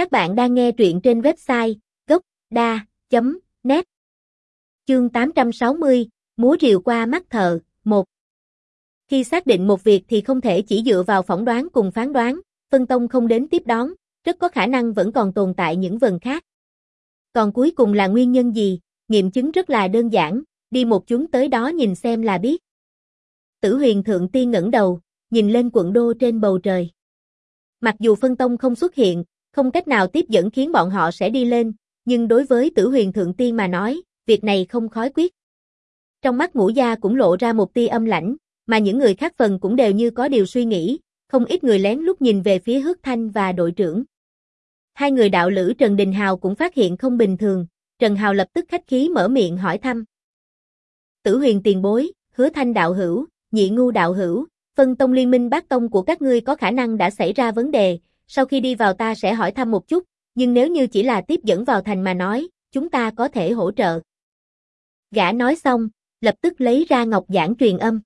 Các bạn đang nghe truyện trên website gốc.da.net Chương 860, Múa rìu qua mắt thợ, 1 Khi xác định một việc thì không thể chỉ dựa vào phỏng đoán cùng phán đoán, phân tông không đến tiếp đón, rất có khả năng vẫn còn tồn tại những vần khác. Còn cuối cùng là nguyên nhân gì, nghiệm chứng rất là đơn giản, đi một chuyến tới đó nhìn xem là biết. Tử huyền thượng tiên ngẩng đầu, nhìn lên quận đô trên bầu trời. Mặc dù phân tông không xuất hiện, không cách nào tiếp dẫn khiến bọn họ sẽ đi lên, nhưng đối với tử huyền thượng tiên mà nói, việc này không khói quyết. Trong mắt ngũ gia cũng lộ ra một tia âm lãnh, mà những người khác phần cũng đều như có điều suy nghĩ, không ít người lén lút nhìn về phía hước thanh và đội trưởng. Hai người đạo lữ Trần Đình Hào cũng phát hiện không bình thường, Trần Hào lập tức khách khí mở miệng hỏi thăm. Tử huyền tiền bối, hứa thanh đạo hữu, nhị ngu đạo hữu, phân tông liên minh bát tông của các ngươi có khả năng đã xảy ra vấn đề, sau khi đi vào ta sẽ hỏi thăm một chút, nhưng nếu như chỉ là tiếp dẫn vào thành mà nói, chúng ta có thể hỗ trợ. Gã nói xong, lập tức lấy ra ngọc giảng truyền âm.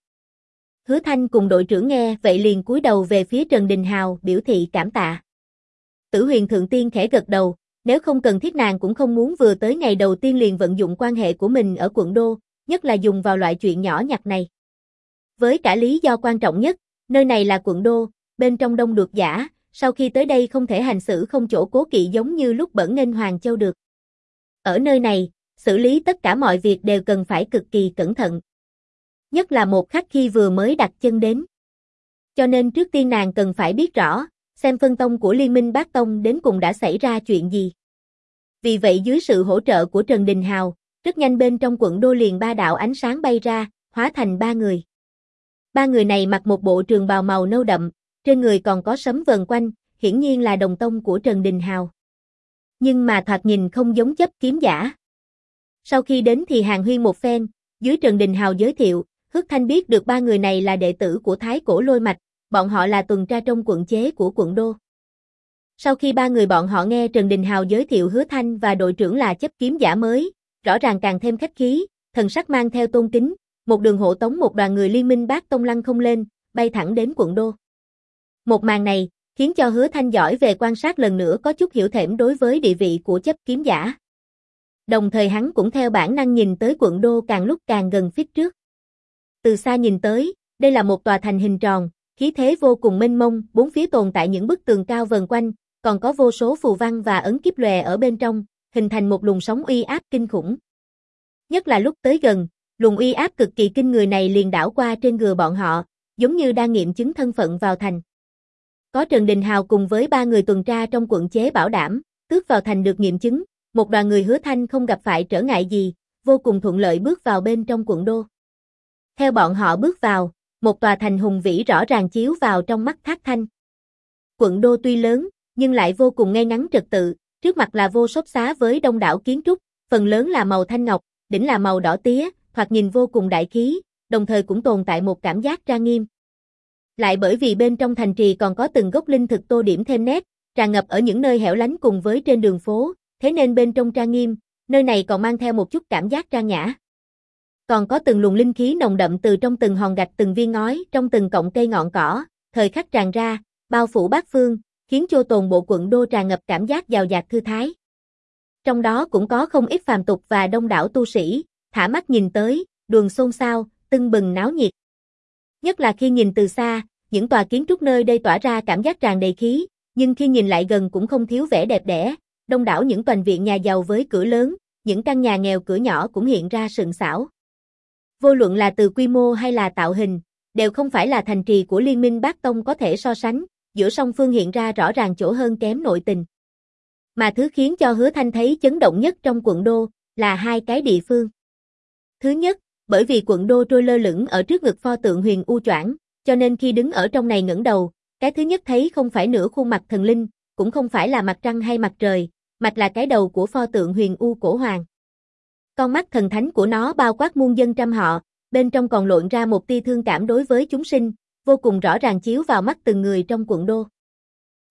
Hứa Thanh cùng đội trưởng nghe vậy liền cúi đầu về phía Trần Đình Hào biểu thị cảm tạ. Tử huyền thượng tiên khẽ gật đầu, nếu không cần thiết nàng cũng không muốn vừa tới ngày đầu tiên liền vận dụng quan hệ của mình ở quận đô, nhất là dùng vào loại chuyện nhỏ nhặt này. Với cả lý do quan trọng nhất, nơi này là quận đô, bên trong đông được giả, sau khi tới đây không thể hành xử không chỗ cố kỵ giống như lúc bẩn nên Hoàng Châu được. Ở nơi này, xử lý tất cả mọi việc đều cần phải cực kỳ cẩn thận. Nhất là một khách khi vừa mới đặt chân đến. Cho nên trước tiên nàng cần phải biết rõ, xem phân tông của Liên minh Bát Tông đến cùng đã xảy ra chuyện gì. Vì vậy dưới sự hỗ trợ của Trần Đình Hào, rất nhanh bên trong quận đô liền ba đạo ánh sáng bay ra, hóa thành ba người. Ba người này mặc một bộ trường bào màu nâu đậm, trên người còn có sấm vần quanh, hiển nhiên là đồng tông của Trần Đình Hào. Nhưng mà thoạt nhìn không giống chấp kiếm giả. Sau khi đến thì hàng huy một phen, dưới Trần Đình Hào giới thiệu, Hức Thanh biết được ba người này là đệ tử của Thái Cổ Lôi Mạch, bọn họ là tuần tra trong quận chế của quận Đô. Sau khi ba người bọn họ nghe Trần Đình Hào giới thiệu Hứa Thanh và đội trưởng là chấp kiếm giả mới, rõ ràng càng thêm khách khí, thần sắc mang theo tôn kính, một đường hộ tống một đoàn người liên minh bác tông lăng không lên, bay thẳng đến quận Đô. Một màn này, khiến cho hứa thanh giỏi về quan sát lần nữa có chút hiểu thẻm đối với địa vị của chấp kiếm giả. Đồng thời hắn cũng theo bản năng nhìn tới quận đô càng lúc càng gần phía trước. Từ xa nhìn tới, đây là một tòa thành hình tròn, khí thế vô cùng mênh mông, bốn phía tồn tại những bức tường cao vần quanh, còn có vô số phù văn và ấn kiếp lòe ở bên trong, hình thành một luồng sóng uy áp kinh khủng. Nhất là lúc tới gần, luồng uy áp cực kỳ kinh người này liền đảo qua trên người bọn họ, giống như đang nghiệm chứng thân phận vào thành. Có Trần Đình Hào cùng với ba người tuần tra trong quận chế bảo đảm, tước vào thành được nghiệm chứng, một đoàn người hứa thanh không gặp phải trở ngại gì, vô cùng thuận lợi bước vào bên trong quận đô. Theo bọn họ bước vào, một tòa thành hùng vĩ rõ ràng chiếu vào trong mắt thác thanh. Quận đô tuy lớn, nhưng lại vô cùng ngay ngắn trật tự, trước mặt là vô sốt xá với đông đảo kiến trúc, phần lớn là màu thanh ngọc, đỉnh là màu đỏ tía, thoạt nhìn vô cùng đại khí, đồng thời cũng tồn tại một cảm giác trang nghiêm. Lại bởi vì bên trong thành trì còn có từng gốc linh thực tô điểm thêm nét, tràn ngập ở những nơi hẻo lánh cùng với trên đường phố, thế nên bên trong trang nghiêm, nơi này còn mang theo một chút cảm giác trang nhã. Còn có từng luồng linh khí nồng đậm từ trong từng hòn gạch từng viên ngói, trong từng cọng cây ngọn cỏ, thời khắc tràn ra, bao phủ bát phương, khiến cho tồn bộ quận đô tràn ngập cảm giác giàu dạt thư thái. Trong đó cũng có không ít phàm tục và đông đảo tu sĩ, thả mắt nhìn tới, đường xôn xao, tưng bừng náo nhiệt. Nhất là khi nhìn từ xa, những tòa kiến trúc nơi đây tỏa ra cảm giác tràn đầy khí, nhưng khi nhìn lại gần cũng không thiếu vẻ đẹp đẽ, đông đảo những toàn viện nhà giàu với cửa lớn, những căn nhà nghèo cửa nhỏ cũng hiện ra sừng sảo. Vô luận là từ quy mô hay là tạo hình, đều không phải là thành trì của Liên minh Bác Tông có thể so sánh, giữa song phương hiện ra rõ ràng chỗ hơn kém nội tình. Mà thứ khiến cho hứa thanh thấy chấn động nhất trong quận đô, là hai cái địa phương. Thứ nhất, bởi vì quận đô trôi lơ lửng ở trước ngực pho tượng huyền u choảng, cho nên khi đứng ở trong này ngẩng đầu, cái thứ nhất thấy không phải nửa khuôn mặt thần linh, cũng không phải là mặt trăng hay mặt trời, mặt là cái đầu của pho tượng huyền u cổ hoàng. Con mắt thần thánh của nó bao quát muôn dân trăm họ, bên trong còn lộn ra một tia thương cảm đối với chúng sinh, vô cùng rõ ràng chiếu vào mắt từng người trong quận đô.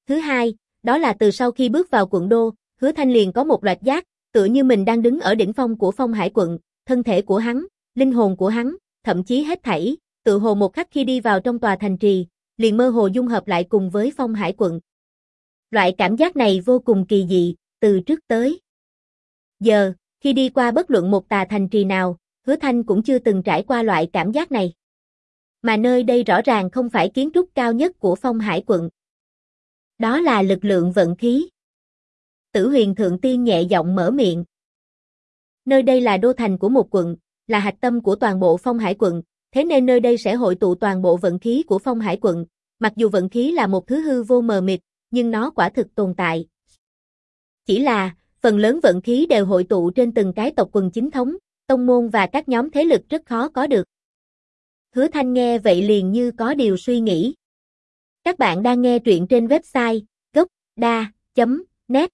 Thứ hai, đó là từ sau khi bước vào quận đô, hứa thanh liền có một loạt giác, tựa như mình đang đứng ở đỉnh phong của phong hải quận, thân thể của hắn, linh hồn của hắn, thậm chí hết thảy, tự hồ một khắc khi đi vào trong tòa thành trì, liền mơ hồ dung hợp lại cùng với phong hải quận. Loại cảm giác này vô cùng kỳ dị, từ trước tới. Giờ, khi đi qua bất luận một tà thành trì nào, hứa thanh cũng chưa từng trải qua loại cảm giác này. Mà nơi đây rõ ràng không phải kiến trúc cao nhất của phong hải quận. Đó là lực lượng vận khí. Tử huyền thượng tiên nhẹ giọng mở miệng. Nơi đây là đô thành của một quận, là hạch tâm của toàn bộ phong hải quận, thế nên nơi đây sẽ hội tụ toàn bộ vận khí của phong hải quận. Mặc dù vận khí là một thứ hư vô mờ mịt, nhưng nó quả thực tồn tại. Chỉ là, phần lớn vận khí đều hội tụ trên từng cái tộc quần chính thống, tông môn và các nhóm thế lực rất khó có được. Hứa Thanh nghe vậy liền như có điều suy nghĩ. Các bạn đang nghe truyện trên website gocda.net